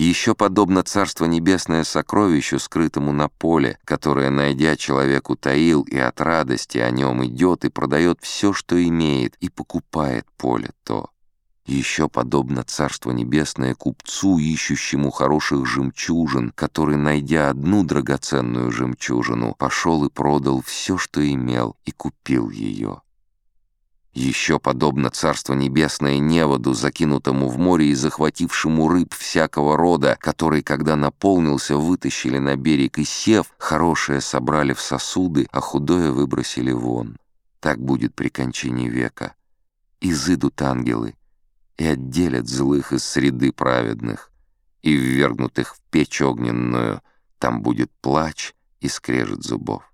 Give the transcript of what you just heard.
Еще подобно Царство Небесное сокровищу, скрытому на поле, которое, найдя человек, утаил и от радости о нем идет и продает все, что имеет, и покупает поле то. Еще подобно Царство Небесное купцу, ищущему хороших жемчужин, который, найдя одну драгоценную жемчужину, пошел и продал все, что имел, и купил ее. Еще подобно Царство Небесное неводу, закинутому в море и захватившему рыб всякого рода, который, когда наполнился, вытащили на берег и сев, хорошее собрали в сосуды, а худое выбросили вон. Так будет при кончине века. Изыдут ангелы и отделят злых из среды праведных, и ввергнутых в печь огненную, там будет плач и скрежет зубов.